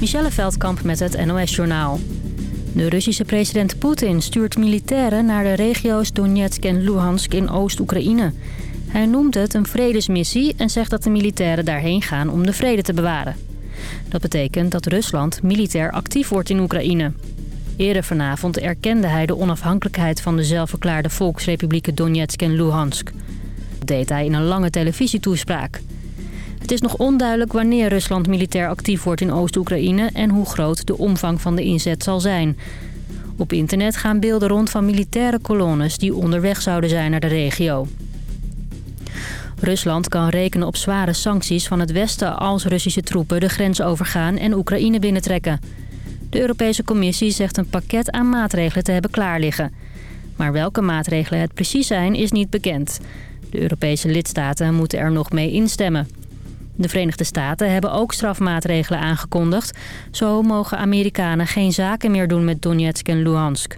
Michelle Veldkamp met het NOS-journaal. De Russische president Poetin stuurt militairen naar de regio's Donetsk en Luhansk in Oost-Oekraïne. Hij noemt het een vredesmissie en zegt dat de militairen daarheen gaan om de vrede te bewaren. Dat betekent dat Rusland militair actief wordt in Oekraïne. Eerder vanavond erkende hij de onafhankelijkheid van de zelfverklaarde volksrepublieken Donetsk en Luhansk. Dat deed hij in een lange televisietoespraak. Het is nog onduidelijk wanneer Rusland militair actief wordt in Oost-Oekraïne... en hoe groot de omvang van de inzet zal zijn. Op internet gaan beelden rond van militaire kolonnes... die onderweg zouden zijn naar de regio. Rusland kan rekenen op zware sancties van het Westen... als Russische troepen de grens overgaan en Oekraïne binnentrekken. De Europese Commissie zegt een pakket aan maatregelen te hebben klaarliggen. Maar welke maatregelen het precies zijn, is niet bekend. De Europese lidstaten moeten er nog mee instemmen. De Verenigde Staten hebben ook strafmaatregelen aangekondigd. Zo mogen Amerikanen geen zaken meer doen met Donetsk en Luhansk.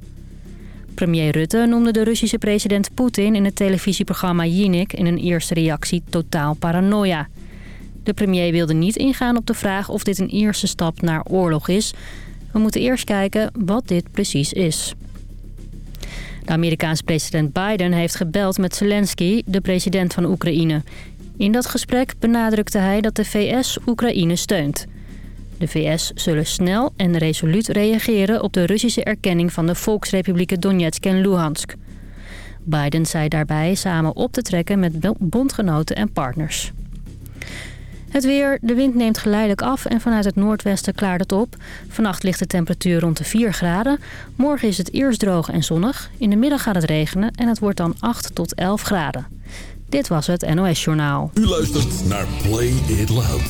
Premier Rutte noemde de Russische president Poetin in het televisieprogramma Jinek in een eerste reactie totaal paranoia. De premier wilde niet ingaan op de vraag of dit een eerste stap naar oorlog is. We moeten eerst kijken wat dit precies is. De Amerikaanse president Biden heeft gebeld met Zelensky, de president van Oekraïne. In dat gesprek benadrukte hij dat de VS Oekraïne steunt. De VS zullen snel en resoluut reageren op de Russische erkenning van de Volksrepublieken Donetsk en Luhansk. Biden zei daarbij samen op te trekken met bondgenoten en partners. Het weer, de wind neemt geleidelijk af en vanuit het noordwesten klaart het op. Vannacht ligt de temperatuur rond de 4 graden. Morgen is het eerst droog en zonnig. In de middag gaat het regenen en het wordt dan 8 tot 11 graden. Dit was het NOS Journaal. U luistert naar Play It Loud.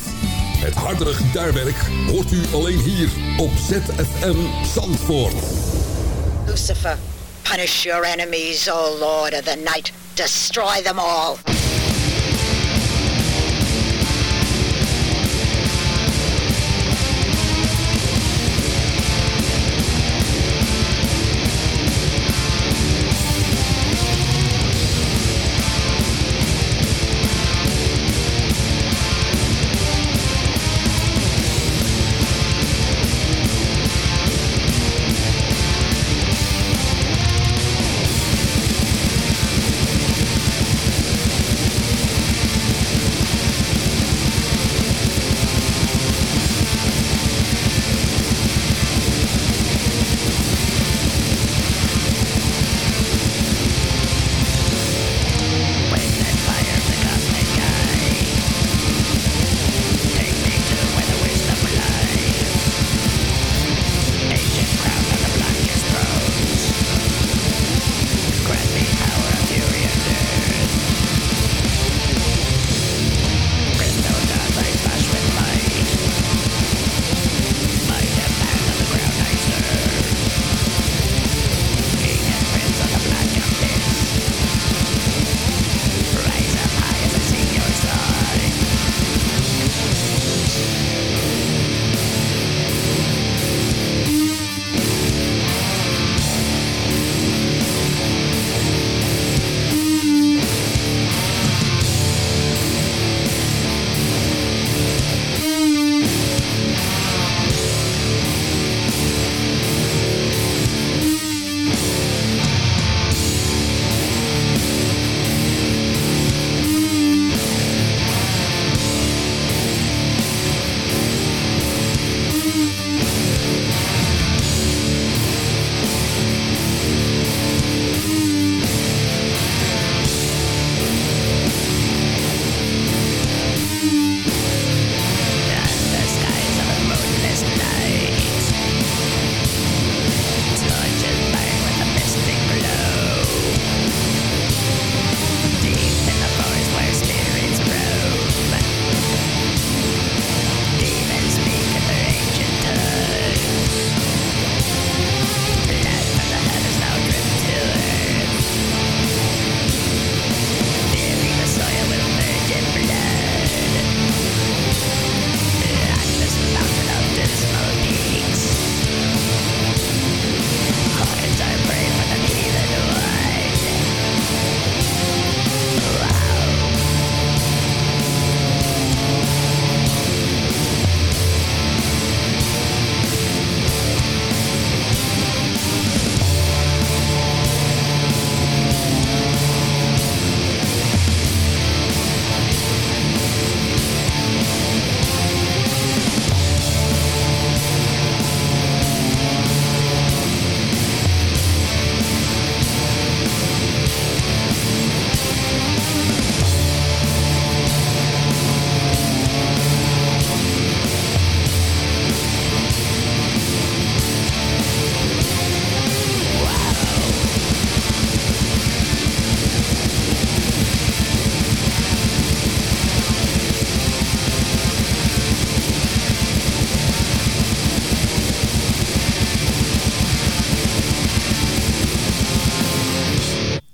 Het hardere gitaarwerk hoort u alleen hier op ZFM Zandvoort. Lucifer, punish your enemies, O Lord of the Night. Destroy them all.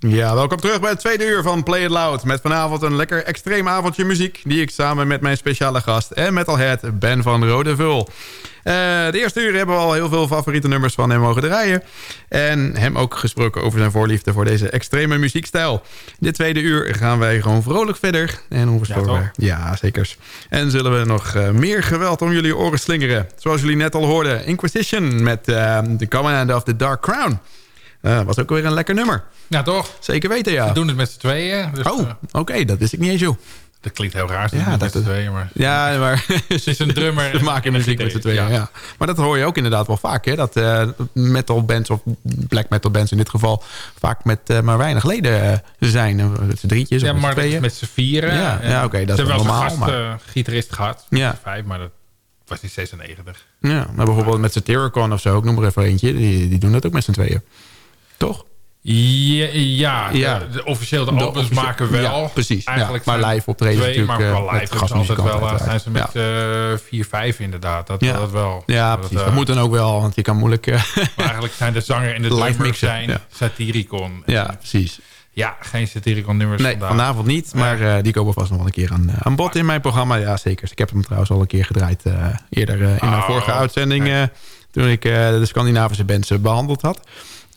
Ja, welkom terug bij het tweede uur van Play It Loud. Met vanavond een lekker extreem avondje muziek... die ik samen met mijn speciale gast en metalhead Ben van Rode Vul. Uh, de eerste uur hebben we al heel veel favoriete nummers van hem mogen draaien. En hem ook gesproken over zijn voorliefde voor deze extreme muziekstijl. Dit tweede uur gaan wij gewoon vrolijk verder. En onverstoorbaar. Ja, ja, zeker. En zullen we nog uh, meer geweld om jullie oren slingeren. Zoals jullie net al hoorden. Inquisition met uh, The Command of the Dark Crown. Was ook weer een lekker nummer. Ja, toch? Zeker weten, ja. We doen het met z'n tweeën. Dus, oh, oké. dat wist ik niet eens, joh. Dat klinkt heel raar, ja, met z'n tweeën. Maar... Ja, maar... het is een drummer. We maken muziek met z'n tweeën, ja. Maar dat hoor je ook inderdaad wel vaak, hè. Dat uh, metal bands, of black metal bands in dit geval... vaak met uh, maar weinig leden uh, zijn. Met z'n drietjes ja, of maar tweeën. met z'n vieren. Ja, ja oké, okay, dat is normaal. Ze hebben wel een gitarist gehad. Ja. Vijf, maar dat was die 96. Ja, maar bijvoorbeeld met Satyricon of zo, ik noem er even eentje. Die, die doen dat ook met z'n tweeën. Toch? Ja, ja, ja. De, officieel de, de albums maken wel. Ja, precies. Eigenlijk maar live optreden twee, natuurlijk. Maar wel live is altijd wel, uh, zijn ze met ja. uh, vier, vijf inderdaad. Dat, dat wel. Ja, dat, precies. Uh, dat moet dan ook wel, want je kan moeilijk... Uh, maar eigenlijk zijn de zanger en de live mix zijn ja. Satyricon. Ja, precies. Ja, geen Satyricon nummers nee, vandaag. vanavond niet. Maar uh, die komen vast nog wel een keer aan, aan bod in mijn programma. Ja, zeker. Ik heb hem trouwens al een keer gedraaid uh, eerder in mijn oh, vorige uitzending. Toen ik de Scandinavische bands behandeld had.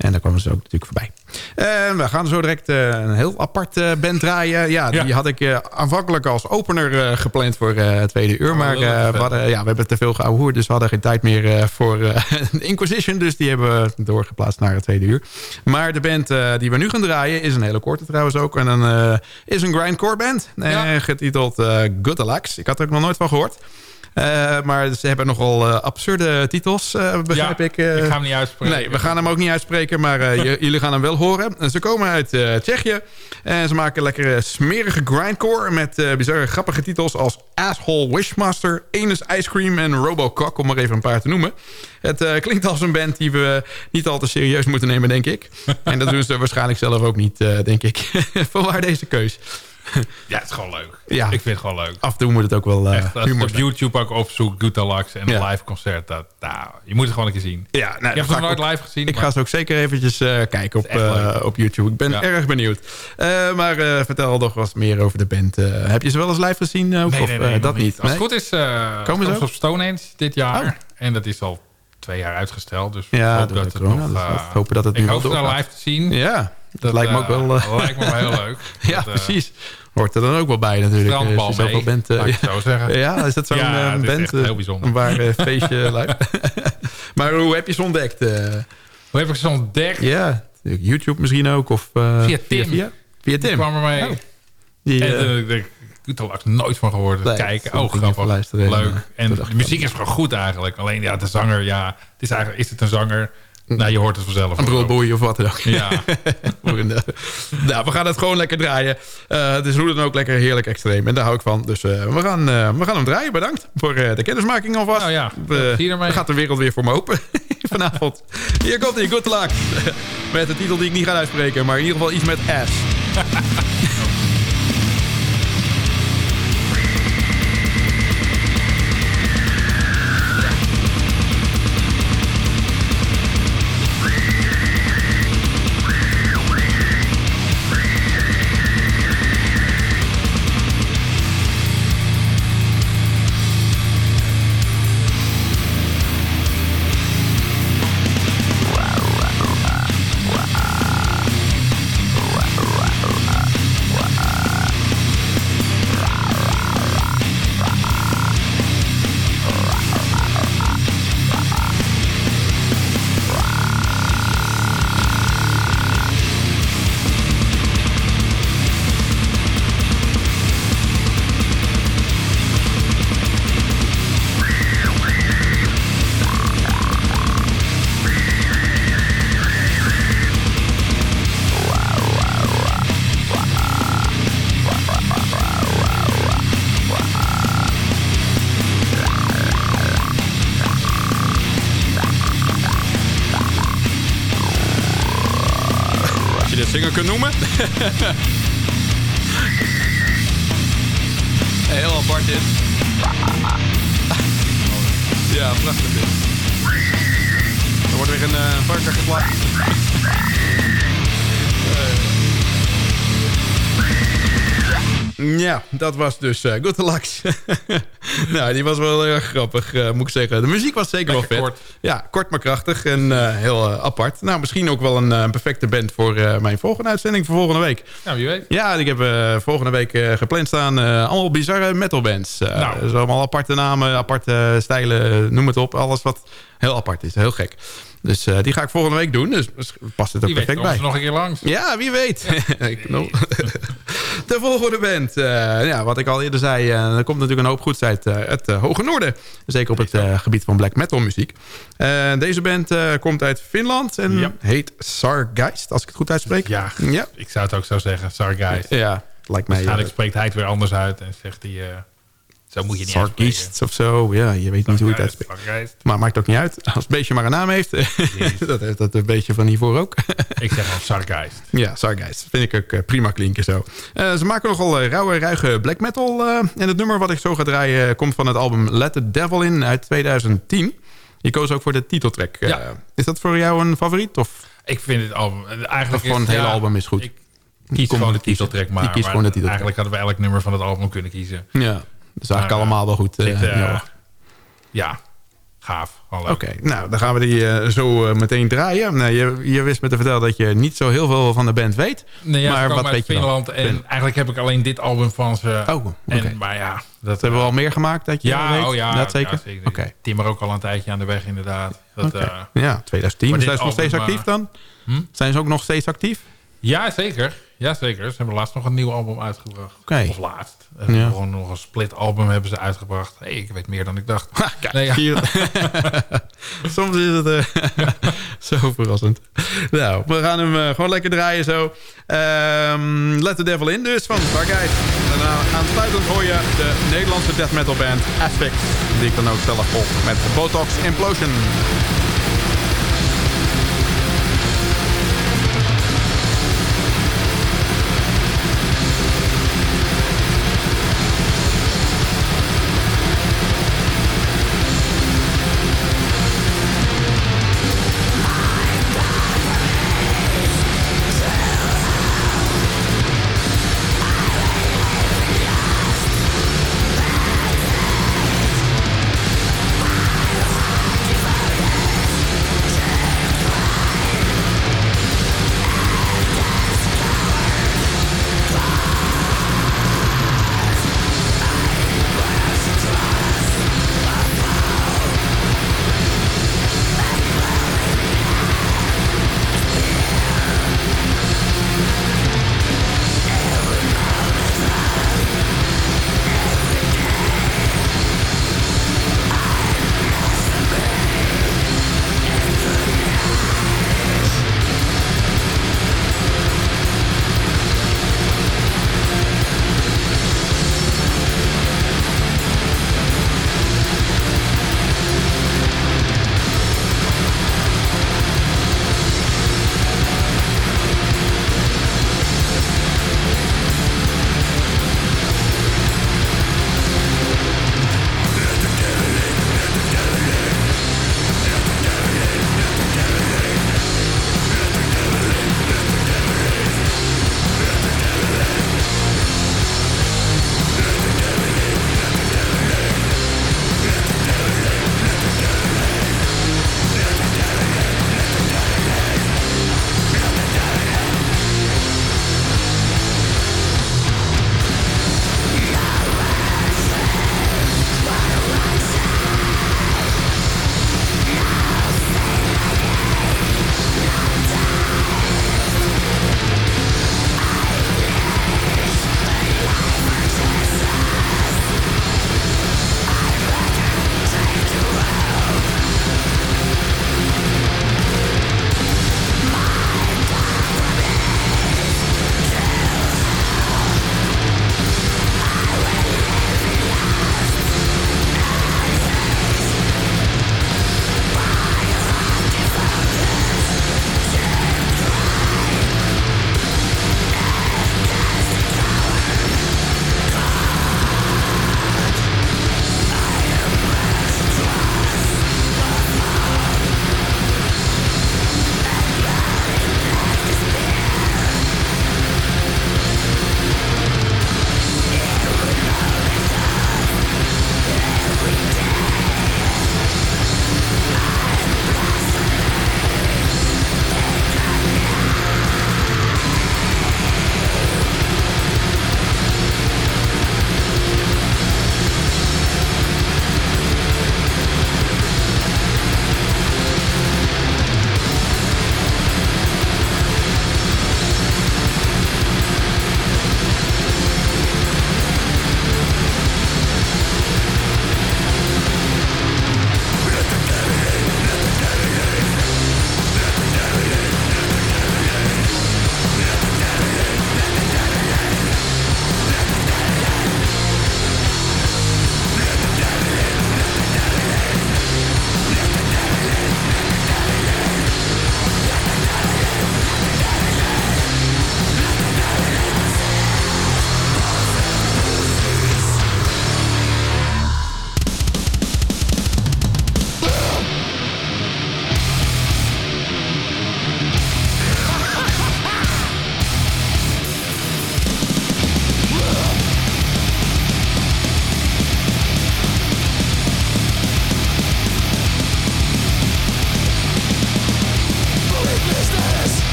En daar kwamen ze ook natuurlijk voorbij. Uh, we gaan zo direct uh, een heel apart uh, band draaien. Ja, die ja. had ik aanvankelijk als opener gepland voor het tweede uur. Maar we, hadden, ja, we hebben te veel geouwehoerd. Dus we hadden geen tijd meer voor Inquisition. Dus die hebben we doorgeplaatst naar het tweede uur. Maar de band die we nu gaan draaien is een hele korte trouwens ook. En een, is een grindcore band. Ja. getiteld Good Alex. Ik had er ook nog nooit van gehoord. Uh, maar ze hebben nogal uh, absurde titels, uh, begrijp ja, ik. ik ga hem niet uitspreken. Nee, we gaan hem ook niet uitspreken, maar jullie gaan hem wel horen. Ze komen uit Tsjechië en ze maken lekkere smerige grindcore... met bizarre grappige titels als Asshole Wishmaster, Anus Ice Cream en Robocock... om maar even een paar te noemen. Het klinkt als een band die we niet al te serieus moeten nemen, denk ik. en dat doen ze waarschijnlijk zelf ook niet, denk ik. Vanwaar deze keus. Ja, het is gewoon leuk. Ja. Ik vind het gewoon leuk. Af en toe moet het ook wel uh, Echt, als humor op YouTube ook opzoek, Gutalax en een live concert. Dat, nou, je moet het gewoon een keer zien. Ja, nou, je hebt het nooit live gezien. Ik ga ze ook zeker eventjes uh, kijken op, uh, op YouTube. Ik ben ja. erg benieuwd. maar vertel nog wat meer over de band. heb je ze wel eens live gezien? Ook, nee, of, nee, dat niet. Als het goed is, komen ze op Stonehenge dit jaar. Oh. En dat is al twee jaar uitgesteld. Dus ja, hoop dat het nog, dus hopen dat het nu ik hoop het live te zien. Ja, dat, lijkt me ook wel... lijkt me wel heel leuk. ja, precies. Hoort er dan ook wel bij natuurlijk. Strandbal Als je mee, bent, uh, zo zeggen. Ja, is dat zo'n ja, uh, band? heel bijzonder. Een waar feestje lijkt. maar hoe heb je ze ontdekt? hoe heb ik ze ontdekt? Ja, YouTube misschien ook? Of, via Tim. Via, via Tim? Die kwam er mee. Oh. Die, en ik heb er nooit van gehoord. Nee, kijken. Oh, grappig. Leuk. En de muziek is gewoon goed eigenlijk. Alleen ja, de zanger, ja. Het is eigenlijk, is het een zanger... Nou, je hoort het vanzelf. Een broodboei of wat dan ook. Ja. nou, we gaan het gewoon lekker draaien. Uh, het is hoe dan ook lekker heerlijk extreem. En daar hou ik van. Dus uh, we, gaan, uh, we gaan hem draaien. Bedankt voor de kennismaking alvast. Nou ja, Dan gaat de wereld weer voor me open vanavond. Hier komt hij, Good Luck. met de titel die ik niet ga uitspreken. Maar in ieder geval iets met S. dat was dus uh, Good Lux. nou, die was wel heel erg grappig, uh, moet ik zeggen. De muziek was zeker wel vet. Kort. Ja, kort maar krachtig en uh, heel apart. Nou, misschien ook wel een perfecte band voor mijn volgende uitzending voor volgende week. Nou, wie weet. Ja, ik heb volgende week gepland staan allemaal bizarre metalbands. nou. Dus allemaal aparte namen, aparte stijlen, noem het op. Alles wat heel apart is, heel gek. Dus uh, die ga ik volgende week doen. Dus past het ook wie perfect weet, bij. nog een keer langs. Ja, wie weet. de volgende band. Uh, ja, wat ik al eerder zei. Uh, er komt natuurlijk een hoop goeds uit het Hoge Noorden. Zeker op het gebied van black metal muziek. deze band komt uit Finland. En ja. heet Sargeist. Als ik het goed uitspreek. Ja, ja, ik zou het ook zo zeggen. Sargeist. Ja, lijkt mij... Waarschijnlijk spreekt hij het weer anders uit. En zegt hij... Zo moet je niet Sargist of zo. Ja, je weet niet hoe het uitspreekt. Maar maakt ook niet uit. Als het beestje maar een naam heeft. dat heeft dat een beetje van hiervoor ook. ik zeg al Sargeist. Ja, Sargeist. Vind ik ook eh, prima klinken zo. Uh, ze maken nogal uh, rauwe, ruige black metal. en het nummer wat ik zo ga draaien komt van het album Let the Devil In uit 2010. Je koos ook voor de titeltrack. Ja. is dat voor jou een favoriet? Of? Ik vind het album... Eigenlijk of gewoon het hele album is goed. Ik kies gewoon de titeltrack. Maar, maar gewoon de titeltrack. eigenlijk hadden we elk nummer van het album kunnen kiezen. Ja is eigenlijk allemaal wel goed. Dit, uh, ja, gaaf. Oké, nou dan gaan we die uh, zo meteen draaien. Nou, je, je wist me te vertellen dat je niet zo heel veel van de band weet. Nee, ja, maar wat weet Finland je En eigenlijk heb ik alleen dit album van ze. Oh, oké. Okay. Maar ja, dat hebben we al meer gemaakt dat je ja, weet? Oh, ja, dat zeker. Ja. Okay. Timmer ook al een tijdje aan de weg inderdaad. Dat, ja, 2010. Zijn ze nog steeds actief dan? Hm? Zijn ze ook nog steeds actief? Ja, zeker. Ja, zeker. Ze hebben laatst nog een nieuw album uitgebracht. Okay. Of laatst. Ja. Gewoon nog een split album hebben ze uitgebracht. Hey, ik weet meer dan ik dacht. kijk, nee, ja. Soms is het uh, zo verrassend. Nou, we gaan hem uh, gewoon lekker draaien zo. Um, Let the Devil In dus van Stargate. En uh, aansluitend hoor je de Nederlandse death metal band Aspect. Die ik dan ook zelf volg met Botox Implosion.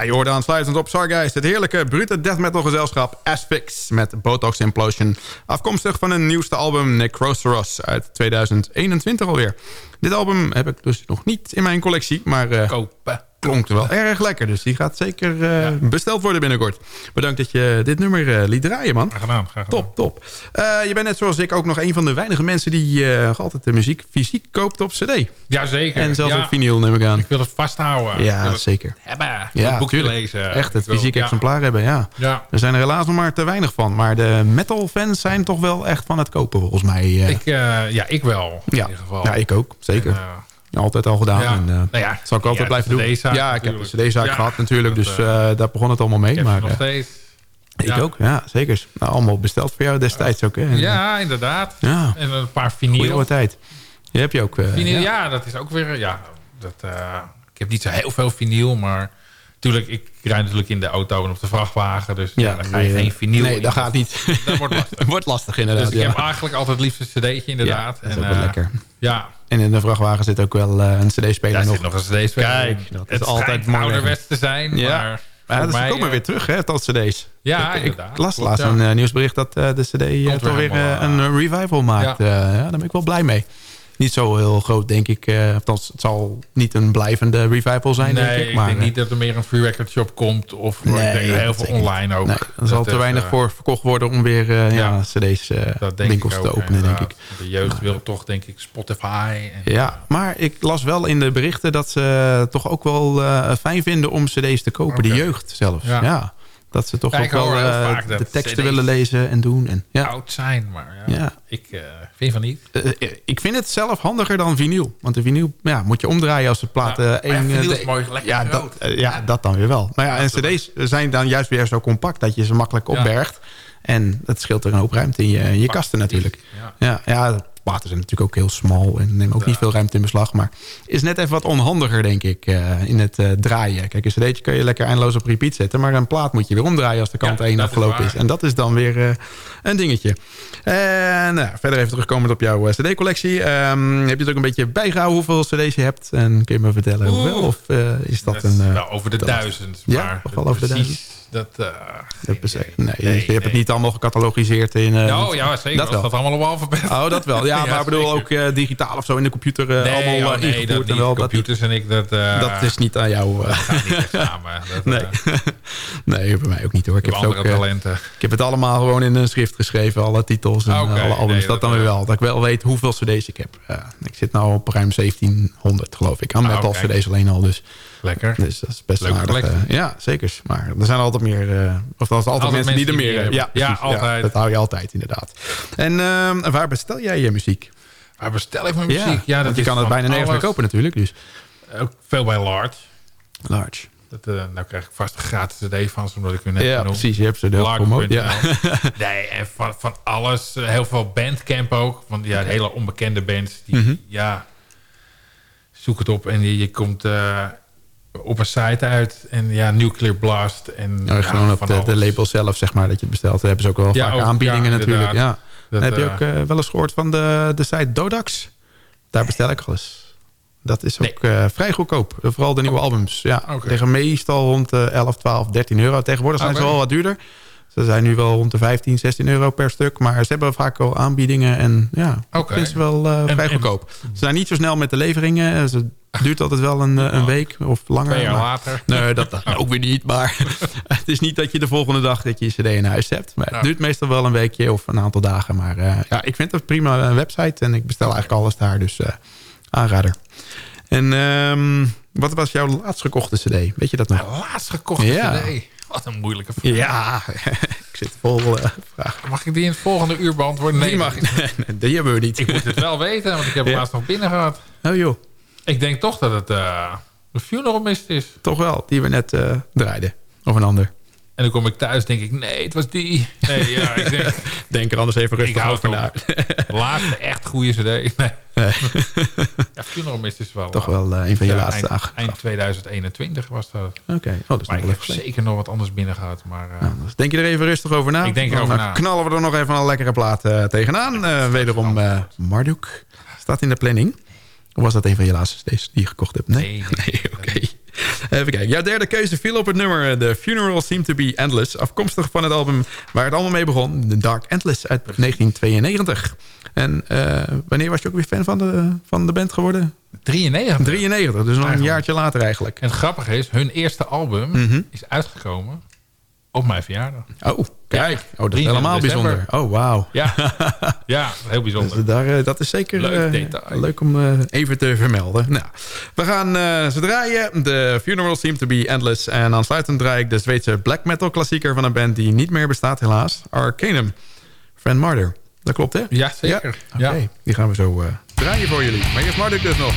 Ja, je hoorde aansluitend op Sargeist het heerlijke brute death metal gezelschap Asphyx met Botox Implosion. Afkomstig van hun nieuwste album Necroceros uit 2021 alweer. Dit album heb ik dus nog niet in mijn collectie, maar... Uh, Kopen klonk wel erg lekker. Dus die gaat zeker uh, besteld worden binnenkort. Bedankt dat je dit nummer uh, liet draaien, man. Graag gedaan. Graag gedaan. Top, top. Uh, je bent net zoals ik ook nog een van de weinige mensen... die altijd de muziek fysiek koopt op cd. Jazeker. En zelfs ja. op vinyl, neem ik aan. Ik wil het vasthouden. Ja, zeker. Hebben. Ja, boekje lezen. Echt, het fysiek exemplaar hebben, ja. ja. Er zijn er helaas nog maar te weinig van. Maar de metal fans zijn toch wel echt van het kopen, volgens mij. Ik, ja, ik wel. In ja. ieder geval. Ja, ik ook. Zeker. En, altijd al gedaan. Ja. En, uh, nou ja, zal ik altijd blijven doen. Ja, ik heb de cd-zaak gehad natuurlijk. Dus uh, daar begon het allemaal mee. Maar, nog steeds. Ik ja. ook, ja, zeker. Nou, allemaal besteld voor jou destijds ook. Hè? En, ja, inderdaad. Ja. En een paar vinyl. Tijd. Je hebt je ook... Uh, vinyl, ja. dat is ook weer... Ja, dat, ik heb niet zo heel veel vinyl, maar... Tuurlijk, ik rijd natuurlijk in de auto en op de vrachtwagen. Dus ja, dan ga je geen vinyl Nee, dat gaat niet. Dat wordt lastig. wordt lastig inderdaad. Dus ik heb eigenlijk altijd het liefst een cd'tje inderdaad. Ja, dat is en, ook wel lekker. Ja, en in de vrachtwagen zit ook wel uh, een cd-speler Daar nog. zit nog een cd-speler Kijk, dat is het altijd mooi. ouderwets te zijn, ja. maar... Ja, dus mij, ze komen weer terug, hè, tot cd's. Ja, ik. Ik las laatst een uh, nieuwsbericht dat uh, de cd toch weer een revival maakt. Ja. ja, daar ben ik wel blij mee. Niet zo heel groot, denk ik. Uh, althans, het zal niet een blijvende revival zijn, nee, denk ik. Maar, ik denk niet dat er meer een free record shop komt. Of nee, heel veel online ook. Nee, er zal te weinig voor verkocht worden om weer uh, ja, cd's winkels te openen, denk ik. De jeugd maar, wil toch, denk ik, Spotify. En, ja, maar ik las wel in de berichten dat ze toch ook wel fijn vinden om cd's te kopen. Okay. De jeugd zelfs, ja. ja. Dat ze toch ook wel uh, de teksten willen lezen en doen. En, ja. oud zijn, maar ja, ja. ik uh, vind van niet. Uh, ik vind het zelf handiger dan vinyl. Want de vinyl ja, moet je omdraaien als de platen... Ja, één, is mooi lekker ja, dat, ja, dat dan weer wel. Maar ja, en cd's zijn dan juist weer zo compact... dat je ze makkelijk opbergt. En dat scheelt er een hoop ruimte in je, in je kasten natuurlijk. Ja, ja, platen zijn natuurlijk ook heel smal en nemen ook ja. niet veel ruimte in beslag. Maar is net even wat onhandiger, denk ik, uh, in het uh, draaien. Kijk, een cd'tje kun je lekker eindeloos op repeat zetten. Maar een plaat moet je weer omdraaien als de kant 1 ja, afgelopen is, is. En dat is dan weer uh, een dingetje. En nou, verder even terugkomend op jouw cd-collectie. Um, heb je het ook een beetje bijgehouden hoeveel cd's je hebt? En kun je me vertellen Oeh. hoeveel? Of is dat, dat een... wel over de duizend. Ja, wel over de duizend? Dat, uh, nee, nee, je hebt het niet allemaal gecatalogiseerd in... Uh, oh ja, zeker. Dat wel. Dat allemaal op alfabet. Oh, dat wel. Ja, maar ik bedoel ook uh, digitaal of zo in de computer nee, allemaal oh, nee, dat en wel, computers en ik, dat... dat is niet aan jou. Dat gaat niet samen. Dat, nee. nee, bij mij ook niet hoor. Ik heb, het ook, talenten. ik heb het allemaal gewoon in een schrift geschreven. Alle titels en okay, alle albums. dat dan weer wel. Dat ik wel weet hoeveel cd's ik heb. ik zit nou op ruim 1700 geloof ik. Aan oh, metal cd's alleen al. Dus Lekker. Dus dat is best Leuk aardig. Uh, ja, zeker. Maar er zijn altijd meer... Uh, of er zijn altijd, mensen die er meer hebben. Ja, ja, altijd. dat hou je altijd inderdaad. En uh, waar bestel jij je muziek? Waar bestel ik mijn muziek? Ja, dat je kan het bijna nergens meer kopen natuurlijk. Dus. Ook veel bij Large. Large. Dat, uh, nou krijg ik vast een gratis cd van, omdat ik u net Ja, precies. Je hebt ze heel. Ja. nee, en van, van alles. Heel veel bandcamp ook. Want ja, hele onbekende bands. Die, mm -hmm. ja, zoek het op en je, je komt... Uh, op een site uit. En ja, Nuclear Blast. En, ja, gewoon op de, de, label zelf, zeg maar, dat je het bestelt. Daar hebben ze ook wel ja, vaak aanbiedingen natuurlijk. Ja. Dat, heb je ook uh, wel eens gehoord van de, de site Dodax? Daar bestel ik alles. Dat is ook nee. uh, vrij goedkoop. Vooral de nieuwe oh. albums. Ja, okay. liggen meestal rond de 11, 12, 13 euro. Tegenwoordig zijn okay. ze wel wat duurder. Ze zijn nu wel rond de 15, 16 euro per stuk. Maar ze hebben vaak wel aanbiedingen. En ja, okay. het is wel uh, vrij en, goedkoop. Ze zijn niet zo snel met de leveringen. Ze duurt altijd wel een, een week of langer. Twee jaar later. Nee, dat, dat ook weer niet. Maar het is niet dat je de volgende dag dat je je cd in huis hebt. Maar het duurt meestal wel een weekje of een aantal dagen. Maar uh, ja, ik vind het prima website. En ik bestel eigenlijk alles daar. Dus uh, aanrader. En um, wat was jouw laatst gekochte cd? Weet je dat nog? Mijn laatst gekochte ja. cd? Wat een moeilijke vraag. Ja, ik zit vol uh, vragen. Mag ik die in het volgende uur beantwoorden? Nee, die mag ik. Nee, die hebben we niet. Ik moet het wel weten, want ik heb hem laatst nog binnen gehad. Oh joh. Ik denk toch dat het uh, de funeral mist is. Toch wel, die we net uh, draaiden. Of een ander. En dan kom ik thuis denk ik, nee, het was die. Nee, ja, ik denk, denk er anders even rustig over na. Laatste echt goede cd. Nee. nee. ja, Funeral Mist is wel... Toch wel uh, een van je laatste eind, eind 2021 was dat. Oké, okay. oh, dat is maar ik heb zeker nog wat anders binnen gehad. Maar, uh, nou, dus denk je er even rustig over na? Ik denk erover na. knallen we er nog even een lekkere plaat uh, tegenaan. Wederom Marduk staat in de planning. Of was dat een van je laatste steeds die je gekocht hebt? Nee, nee, nee oké. Even kijken. Jouw derde keuze viel op het nummer The Funeral Seemed to be Endless. Afkomstig van het album waar het allemaal mee begon. The Dark Endless uit 1992. En uh, wanneer was je ook weer fan van de, van de band geworden? 93. 93, dus nog een jaartje later eigenlijk. En het grappige is, hun eerste album mm -hmm. is uitgekomen op mijn verjaardag. Oh, kijk. Oh, dat is helemaal bijzonder. Oh, wauw. Ja, ja heel bijzonder. Dus daar, eh, dat is zeker leuk, uh, leuk om uh, even te vermelden. Nou, we gaan uh, ze draaien. The Funeral Seem to be Endless. En aansluitend draai ik de Zweedse black metal klassieker... van een band die niet meer bestaat helaas. Arcanum. Friend Martyr. Dat klopt, hè? Ja, zeker. Ja? Die gaan we zo draaien voor jullie. Maar eerst Marduk dus nog.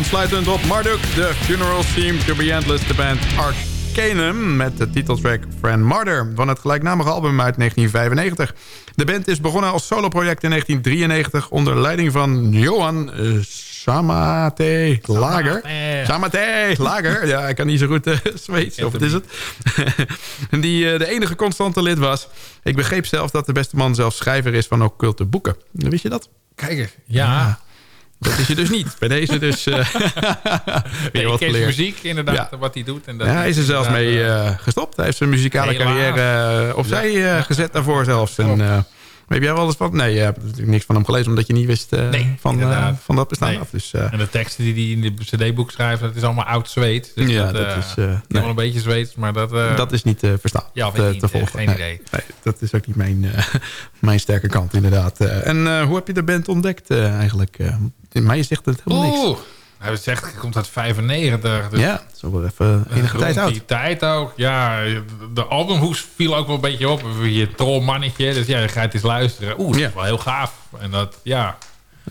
Aansluitend op Marduk, The Funeral Seem to be Endless, de band Arcanum... met de titeltrack Friend Martyr van het gelijknamige album uit 1995. De band is begonnen als soloproject in 1993 onder leiding van Johan uh, Samate Lager. Samate Lager, ja, ik kan niet zo goed uh, Zweeds, of wat is het? Die uh, de enige constante lid was. Ik begreep zelf dat de beste man zelf schrijver is van occulte boeken. Wist je dat? Kijk eens, ja. Dat is je dus niet. Bij deze dus... Uh, weer wat muziek, inderdaad, wat hij doet. En dat ja, hij is er zelfs mee uh, gestopt. Hij heeft zijn muzikale carrière opzij gezet daarvoor zelfs. En, Heb jij wel eens wat? Nee, je hebt natuurlijk niks van hem gelezen... omdat je niet wist uh, nee, van, uh, van dat bestaan af. Dus, en de teksten die hij in de cd-boek schrijft... dat is allemaal oud Zweed. Dus ja, dat, dat is... nee. wel een beetje Zweeds, maar dat... dat is niet te verstaan. Ja, te, te volgen. Geen idee. Nee, dat is ook niet mijn, mijn sterke kant, inderdaad. en hoe heb je de band ontdekt eigenlijk? in mij zegt het helemaal niks. Hij zegt, hij komt uit 95. Dus ja, dat is wel even enige tijd oud. die tijd ook. Ja, de albumhoes viel ook wel een beetje op. Je trollmannetje. Dus ja, je gaat eens luisteren. Oeh, dat is wel heel gaaf. En dat, ja.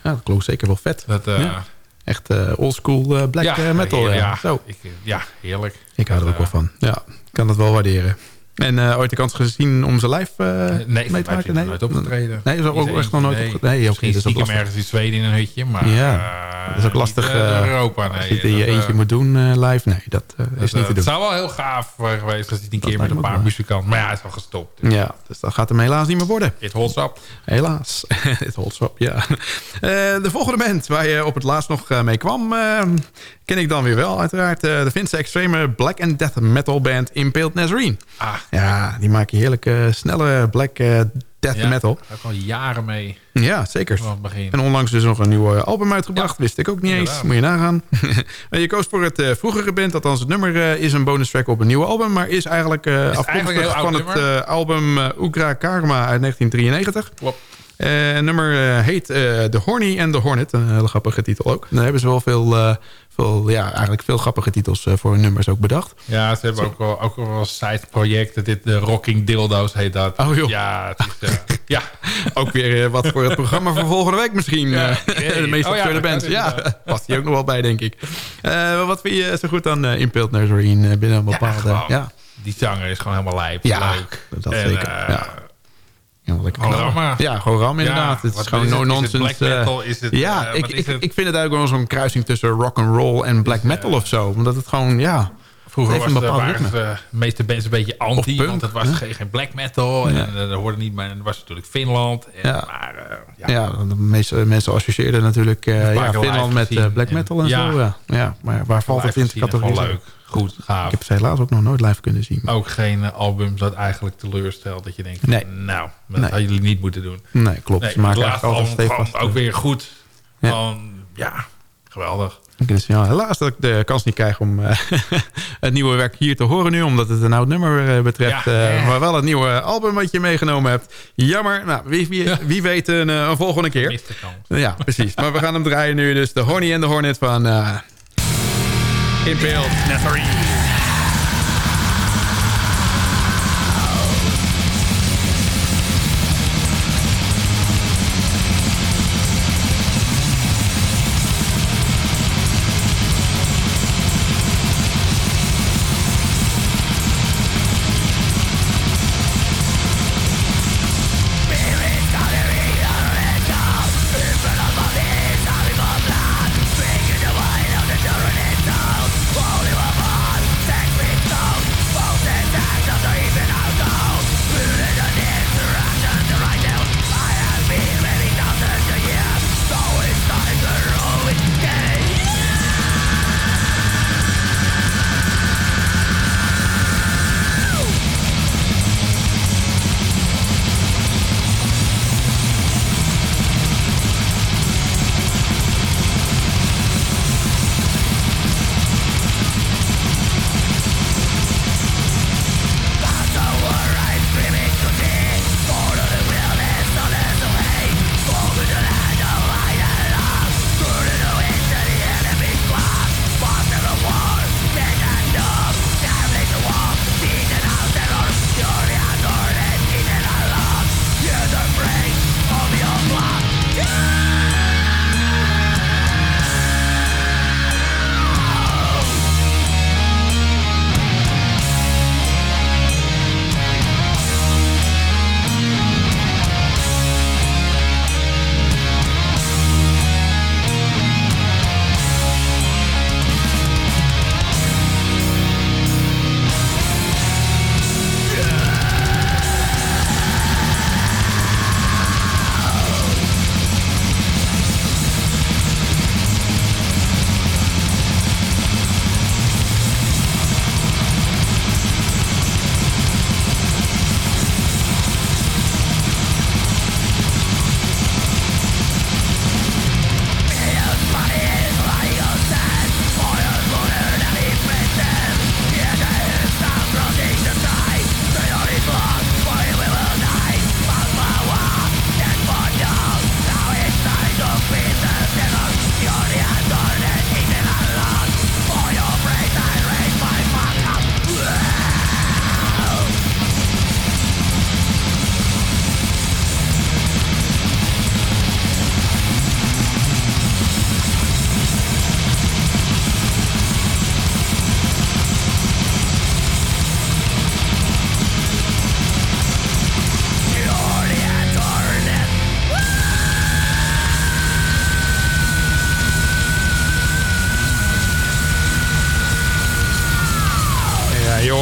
Ja, dat klonk zeker wel vet. Dat, uh, Echt uh, oldschool uh, black metal. Ja, Zo. Ik, ja, heerlijk. Ik hou er ook wel van. Ja, ik kan dat wel waarderen. En uh, ooit de kans gezien om ze live uh, nee, mee te maken? Nee, nooit opgetreden. Nee, is ook echt nog nooit nee. opgetreden. Nee, dus stiekem ergens in Zweden in een hutje, maar... Ja, uh, dat is ook lastig. Uh, Europa, nee. Als je het in je eentje moet doen live, nee, dat, is niet te doen. Het zou wel heel gaaf geweest als hij een keer met een paar muzikanten... Maar ja, hij is al gestopt. Dus. Ja, dus dat gaat hem helaas niet meer worden. It holds up. Helaas. It holds up, ja. de volgende band waar je op het laatst nog mee kwam... ken ik dan weer wel, uiteraard. de Finse extreme black and death metal band Impaled Nazarene. Ah. Ja, die maken heerlijke, snelle black uh, death ja, metal. Daar al jaren mee. Ja, zeker. En onlangs dus nog een nieuw album uitgebracht. Wist ik ook niet eens. Moet je nagaan. je koos voor het uh, vroegere band. Althans, het nummer uh, is een bonus track op een nieuw album. Maar is eigenlijk uh, afkomstig van het album Ukra Karma uit 1993. Klopt. Nummer heet The Horny and the Hornet. Een hele grappige titel ook. Daar hebben ze wel veel, veel ja, eigenlijk veel grappige titels voor hun nummers ook bedacht. Ja, ze hebben ook wel, ook wel side-projecten. Dit de Rocking Dildo's heet dat. Oh joh. Ja, het is, ja. ook weer wat voor het programma voor volgende week misschien. Ja, de meest oh, ja, bands. Ja, past hier ook nog wel bij, denk ik. wat vind je zo goed aan uh, Impaled Nazarene binnen een bepaalde... Ja, Die zanger is gewoon helemaal lijp. Ja, leuk. dat en, zeker. ja. Ja, Ja, gewoon ram inderdaad. het is gewoon no nonsense. black metal? Is het, ja, uh, ik, ik, ik vind het eigenlijk wel zo'n kruising tussen rock and roll en black metal of zo. Omdat het gewoon, ja... Vroeger was waren de meeste bands een beetje anti, want het was geen, geen black metal. En, ja. dat hoorde niet, maar het was natuurlijk Finland. En, ja. Maar, uh, ja. ja, de meeste mensen associeerden natuurlijk uh, ja, Finland met black metal en, en zo. Ja. ja, maar waar valt het in de categorie? leuk. Goed, gaaf. Ik heb ze helaas ook nog nooit live kunnen zien. Ook geen uh, album dat eigenlijk teleurstelt. Dat je denkt, nee. nou, dat nee. hadden jullie niet moeten doen. Nee, klopt. Nee, ze maken eigenlijk altijd stevig Ook weer goed. Ja, Van, ja geweldig. Dus ja, helaas dat ik de kans niet krijg om uh, het nieuwe werk hier te horen nu. Omdat het een oud nummer uh, betreft. Ja, uh, maar wel het nieuwe album wat je meegenomen hebt. Jammer. Nou, wie, wie, ja. wie weet een, een volgende keer. Ja, precies. maar we gaan hem draaien nu. Dus de Horny en de Hornet van... Impaled Nazarene. Je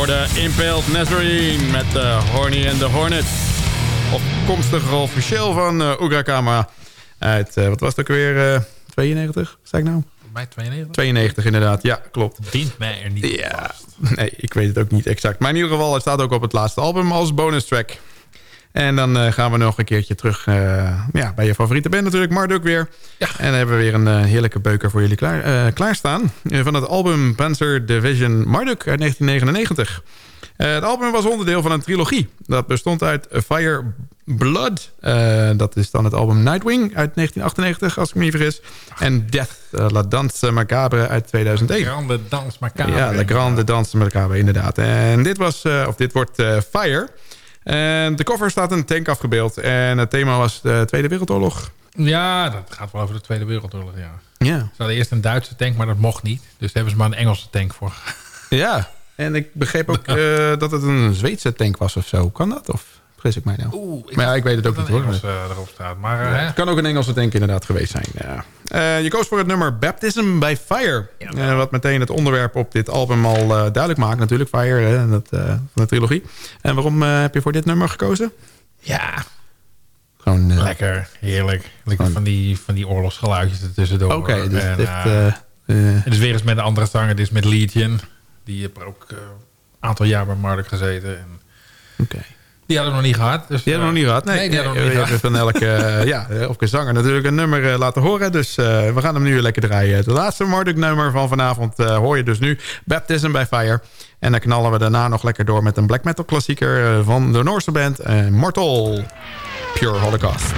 hoorde Impaled Nazarene met uh, Horny and the Hornet. Opkomstig officieel van uh, Ugrakama. Uit, uh, wat was het ook weer? 92, zei ik nou? Mij 92? 92 inderdaad, ja, klopt. Dient mij er niet Ja, nee, ik weet het ook niet exact. Maar in ieder geval, het staat ook op het laatste album als bonus track. En dan uh, gaan we nog een keertje terug uh, ja, bij je favoriete band natuurlijk, Marduk weer. Ja. En dan hebben we weer een uh, heerlijke beuker voor jullie klaar, klaarstaan. van het album Panzer Division Marduk uit 1999. het album was onderdeel van een trilogie. Dat bestond uit Fire Blood. dat is dan het album Nightwing uit 1998, als ik me niet vergis. En Death, La Danse Macabre uit 2001. La Grande Danse Macabre. Ja, La Grande Danse Macabre, inderdaad. En dit, was, of dit wordt Fire... En de cover staat een tank afgebeeld. En het thema was de Tweede Wereldoorlog. Ja, dat gaat wel over de Tweede Wereldoorlog, ja. Ja. Ze hadden eerst een Duitse tank, maar dat mocht niet. Dus daar hebben ze maar een Engelse tank voor. Ja, en ik begreep ook uh, dat het een Zweedse tank was of zo. Kan dat? Of Ik mij nou? Oeh, maar ja, ik weet het ook niet hoor. Engels, uh, erop staat. Maar, uh, het kan ook een Engelse tank inderdaad geweest zijn. Ja. Uh, je koos voor het nummer Baptism by Fire. Ja. wat meteen het onderwerp op dit album al duidelijk maakt. Natuurlijk Fire, hè, dat, van de trilogie. En waarom heb je voor dit nummer gekozen? Ja, gewoon... Lekker, heerlijk. Lekker van die, van die oorlogsgeluidjes ertussendoor. Oké, okay, dus en, dit... het is weer eens met een andere zanger. Dit is met Legion. Die er ook een aantal jaar bij Mark gezeten. Oké. Okay. Die hadden we nog niet gehad. Dus, die hebben we nog niet gehad. Nee, nee die hadden we nog niet gehad. van elke, ja, elke zanger natuurlijk een nummer uh, laten horen. Dus uh, we gaan hem nu lekker draaien. Het laatste Marduk nummer van vanavond hoor je dus nu. Baptism by Fire. En dan knallen we daarna nog lekker door met een black metal klassieker van de Noorse band. Mortal. Pure Holocaust.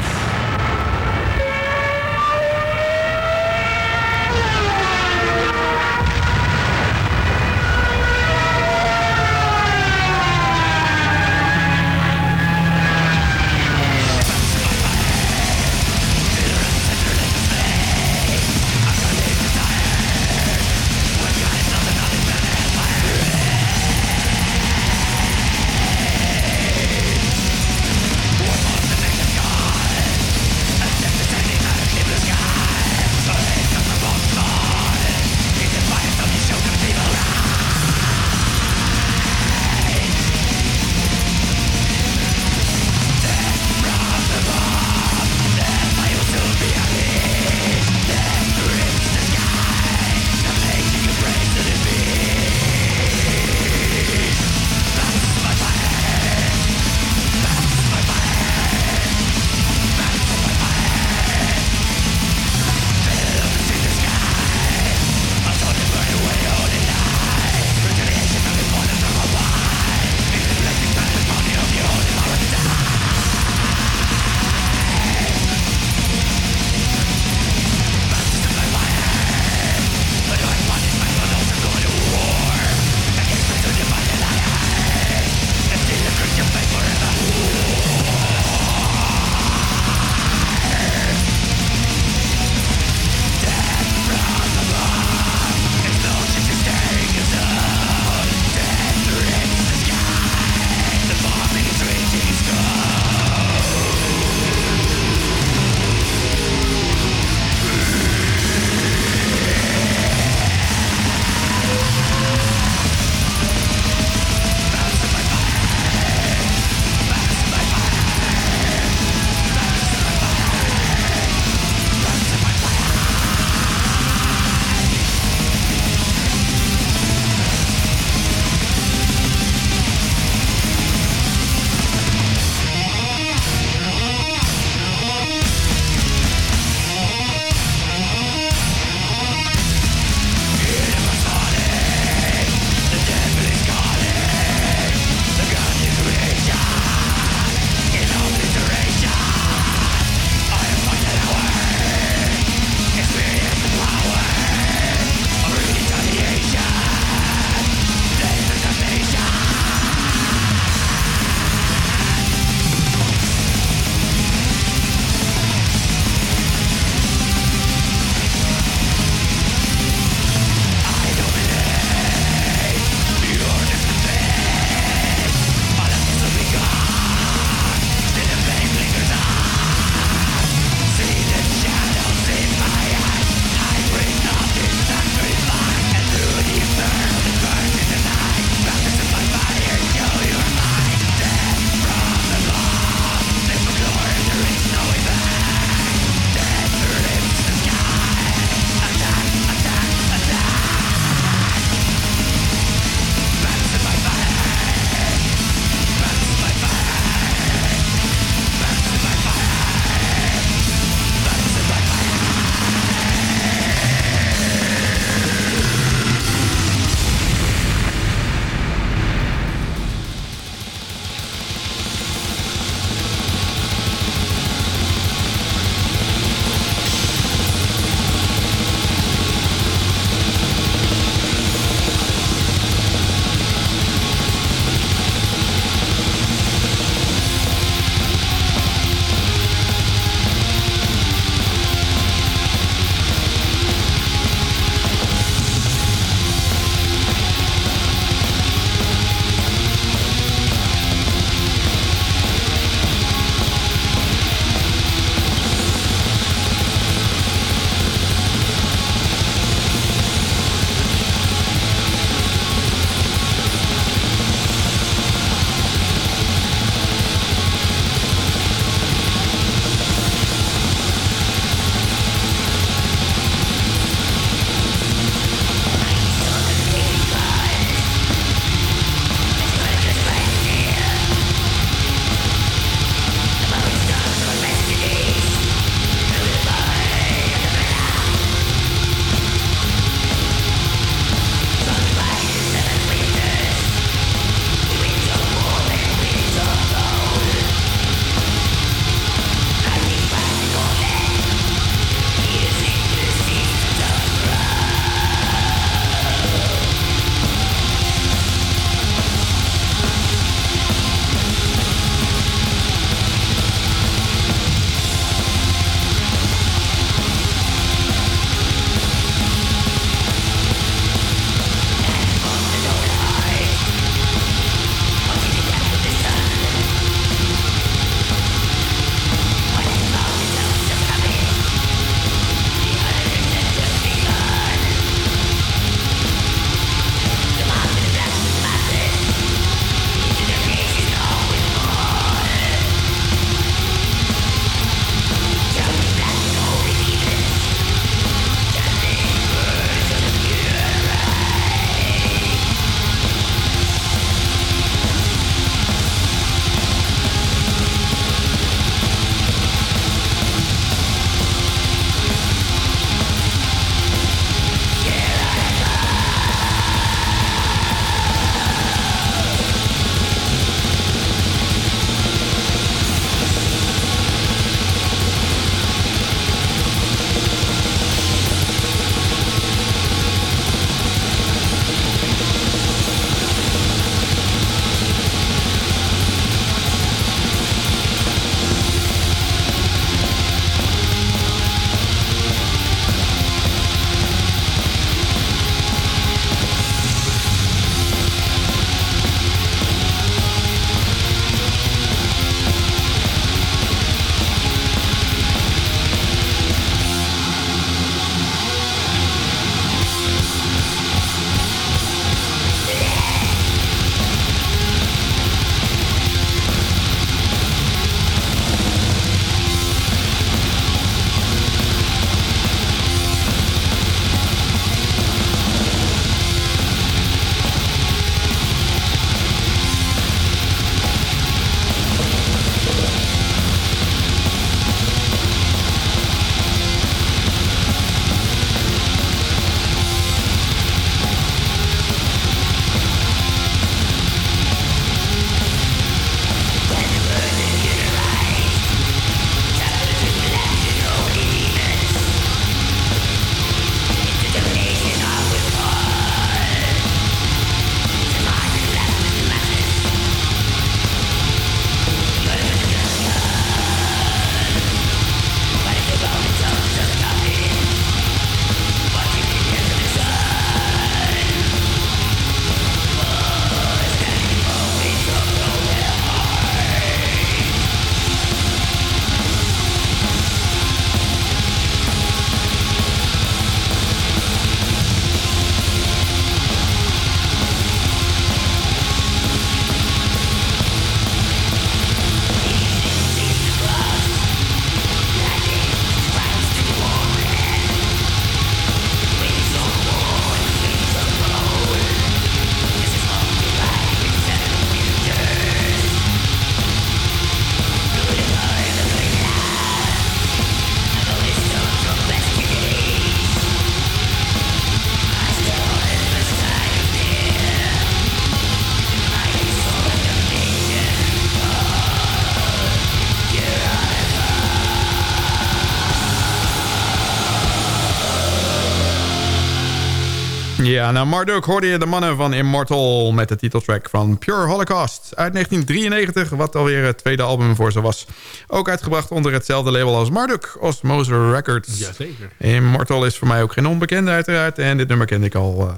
Ja, nou Marduk hoorde je de mannen van Immortal... met de titeltrack van Pure Holocaust uit 1993... wat alweer het tweede album voor ze was. Ook uitgebracht onder hetzelfde label als Marduk, Osmoser Records. Jazeker. Immortal is voor mij ook geen onbekende uiteraard... en dit nummer kende ik al, uh,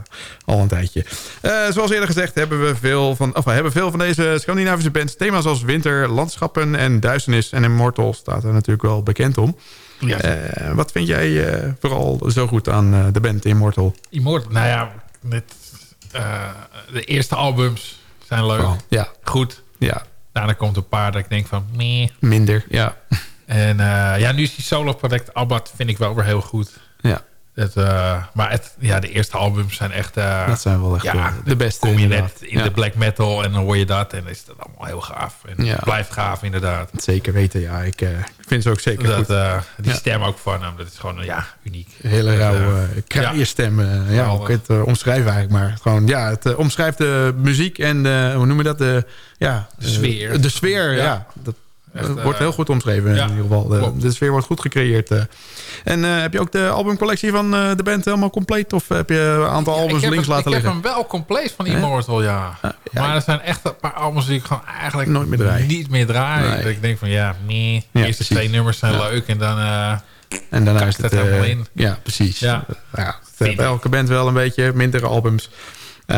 al een tijdje. Uh, zoals eerder gezegd hebben we veel van, of, we hebben veel van deze Scandinavische bands... thema's als winter, landschappen en duisternis... en Immortal staat er natuurlijk wel bekend om... Ja. Uh, wat vind jij uh, vooral zo goed aan uh, de band Immortal? Immortal, nou ja, met, de eerste albums zijn leuk. Vooral, ja. Goed. Ja. Daarna komt een paar dat ik denk van... Meh. Minder, ja. En ja, nu is die solo project Abbat vind ik wel weer heel goed. Ja. Het, uh, maar het, ja, de eerste albums zijn echt... Uh, dat zijn wel echt ja, de, beste. Kom je net in de black metal en dan hoor je dat. En is dat allemaal heel gaaf. En ja. het blijft gaaf, inderdaad. Zeker weten, ja. Ik uh, vind ze ook zeker dat, goed. die stem ook van hem, dat is gewoon ja, uniek. Hele rauwe kraaienstem. Ja, hoe kan het omschrijven eigenlijk? Maar gewoon, ja, het omschrijft de muziek en de, hoe noem je dat? De, ja, de sfeer. de sfeer, ja. Dat, Echt, wordt heel goed omschreven in ieder geval. De, de, sfeer wordt goed gecreëerd. En uh, heb je ook de albumcollectie van de band helemaal compleet? Of heb je een aantal albums links laten liggen? Ik heb hem wel compleet van Immortal, ja. ja. Maar er zijn echt een paar albums die ik gewoon eigenlijk Nooit meer draai. niet meer draai. Nee. Dat ik denk van ja, nee. De eerste twee nummers zijn leuk en dan... En daarna is het, helemaal in. Ja, precies. Ja. elke band wel een beetje mindere albums. Uh,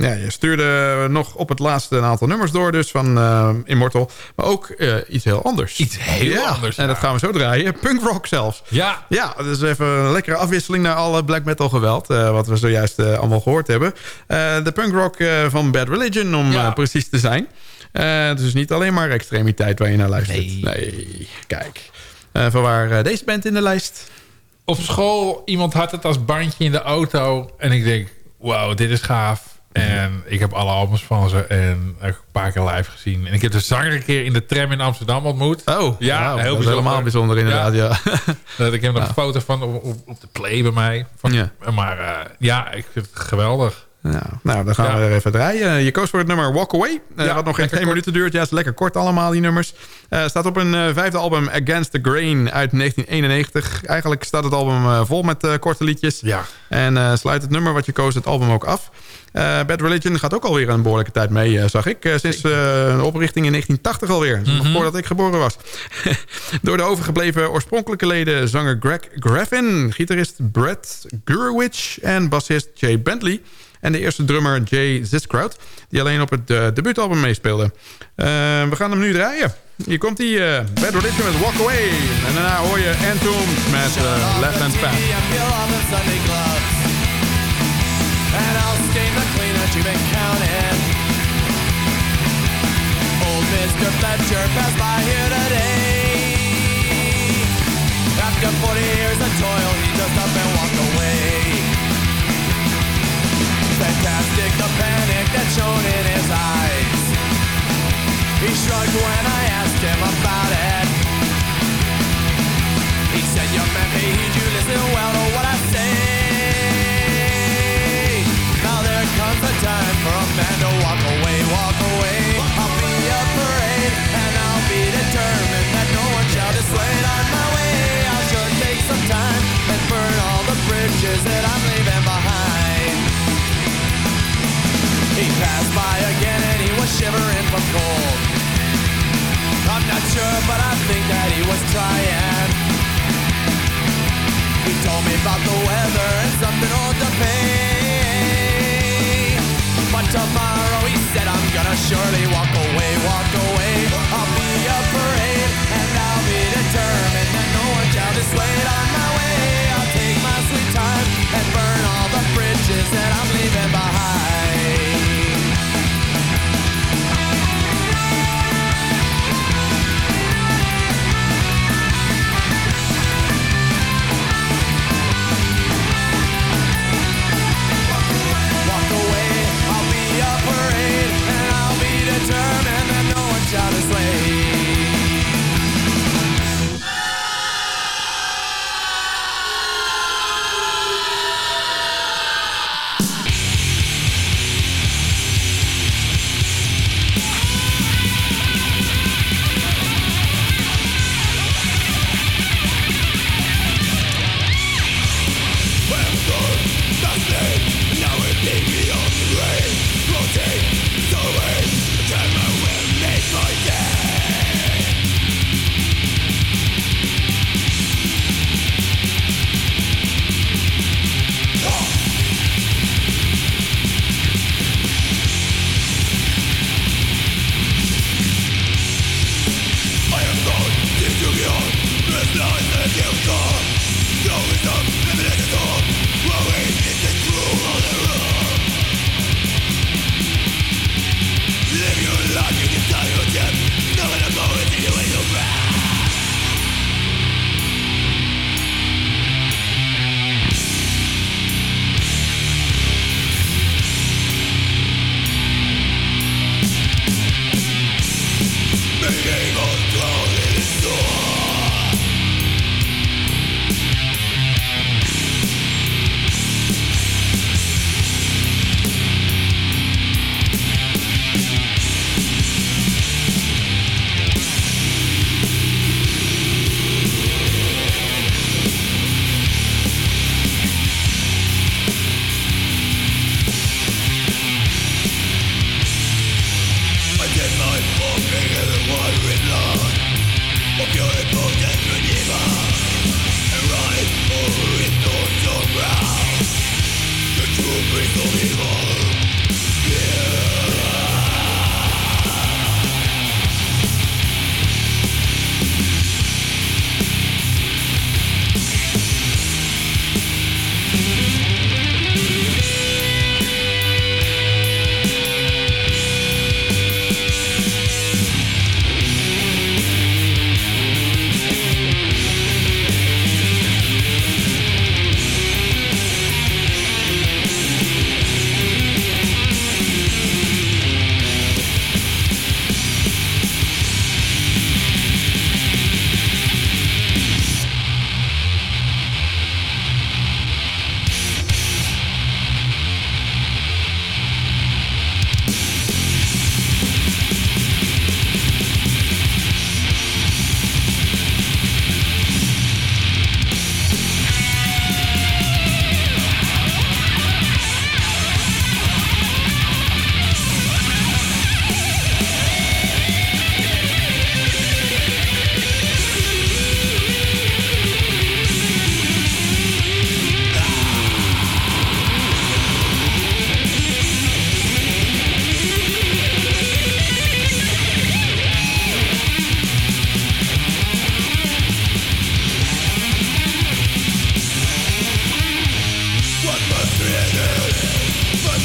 ja, je stuurde nog op het laatste een aantal nummers door, dus van uh, Immortal. Maar ook uh, iets heel anders. Iets heel ja, anders. En dat gaan we zo draaien. Punk rock zelfs. Ja. Ja, dus even een lekkere afwisseling naar alle black metal geweld. Uh, wat we zojuist allemaal gehoord hebben. de punk rock van Bad Religion, om ja. precies te zijn. dus niet alleen maar extremiteit waar je naar luistert. Nee. nee. Kijk. van waar deze band in de lijst? Op school, iemand had het als bandje in de auto. En ik denk, wauw, dit is gaaf. En ik heb alle albums van ze en een paar keer live gezien. En ik heb de zanger een keer in de tram in Amsterdam ontmoet. Oh, ja, heel bijzonder. helemaal bijzonder inderdaad, ja. ja. ik heb nog een foto van op, op, de play bij mij. Van, ja. Maar uh, ja, ik vind het geweldig. Ja, nou, dan gaan we er even draaien. Je koos voor het nummer Walk Away. Uh, wat nog geen twee minuten duurt. Ja, het is lekker kort allemaal, die nummers. Uh, staat op een uh, vijfde album Against the Grain uit 1991. Eigenlijk staat het album vol met korte liedjes. Ja. En sluit het nummer wat je koos het album ook af. Bad Religion gaat ook alweer een behoorlijke tijd mee, zag ik. sinds de oprichting in 1980 alweer. Mm Nog voordat ik geboren was. Door de overgebleven oorspronkelijke leden zanger Greg Graffin... gitarist Brett Gurwitch en bassist Jay Bentley... En de eerste drummer Jay Ziskraut, die alleen op het uh, debuutalbum meespeelde. Uh, we gaan hem nu draaien. Hier komt hij, uh, Bad Religion met Walk Away. En daarna hoor je Entombs met Left Hand Path. And I'll stain the clean that you've been counting. Old Mr. Fletcher passed by here today. After 40 years of toil, fantastic, the panic that's shown in his eyes. He shrugged when I asked him about it. He said, young man, heed you listen well to what I passed by again and he was shivering from cold. I'm not sure, but I think that he was trying. He told me about the weather and something old to pay. But tomorrow he said I'm gonna surely walk away, walk away. I'll be a parade and I'll be determined that no one shall dissuade on my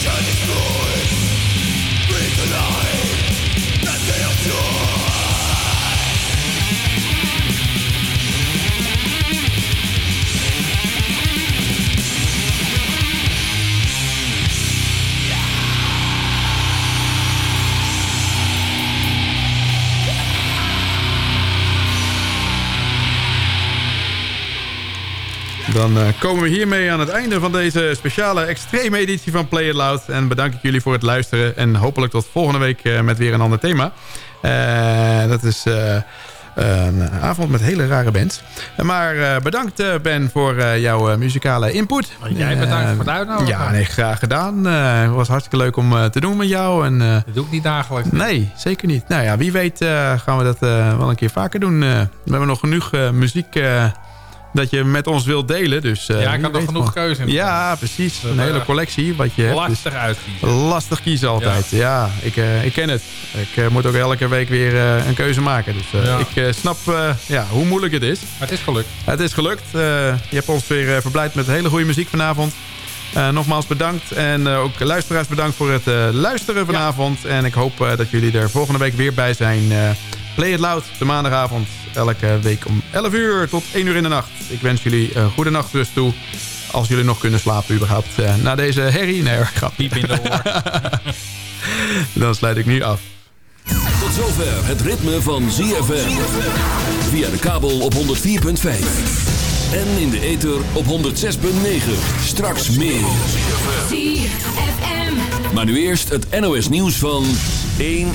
Church destroys Breathe the light Dan uh, komen we hiermee aan het einde van deze speciale extreme editie van Play It Loud. En bedank ik jullie voor het luisteren. En hopelijk tot volgende week uh, met weer een ander thema. Uh, dat is een avond met hele rare bands. Maar bedankt Ben voor jouw muzikale input. Jij bedankt voor het uitnodigen. Ja, nee, graag gedaan. Het was hartstikke leuk om te doen met jou. En, dat doe ik niet dagelijks. Nee, zeker niet. Nou ja, wie weet gaan we dat wel een keer vaker doen. we hebben nog genoeg muziek dat je met ons wilt delen. Dus, uh, ja, ik had nog genoeg keuze in. Ja, precies. Een hele collectie wat je Lastig hebt. Dus uitkiezen. Lastig kiezen altijd. Ja, ik, uh, ik ken het. Ik moet ook elke week weer een keuze maken. Dus ja. ik snap ja, hoe moeilijk het is. Maar het is gelukt. Het is gelukt. je hebt ons weer verblijd met hele goede muziek vanavond. nogmaals bedankt. En ook luisteraars bedankt voor het luisteren vanavond. Ja. En ik hoop dat jullie er volgende week weer bij zijn. Play It Loud, de maandagavond. Elke week om 11 uur tot 1 uur in de nacht. Ik wens jullie een goede nachtrust toe. Als jullie nog kunnen slapen überhaupt. Uh, na deze herrie. Nee, grap. Piep in de oor. Dan sluit ik nu af. Tot zover het ritme van ZFM. Via de kabel op 104.5. En in de ether op 106.9. Straks meer. Maar nu eerst het NOS nieuws van 1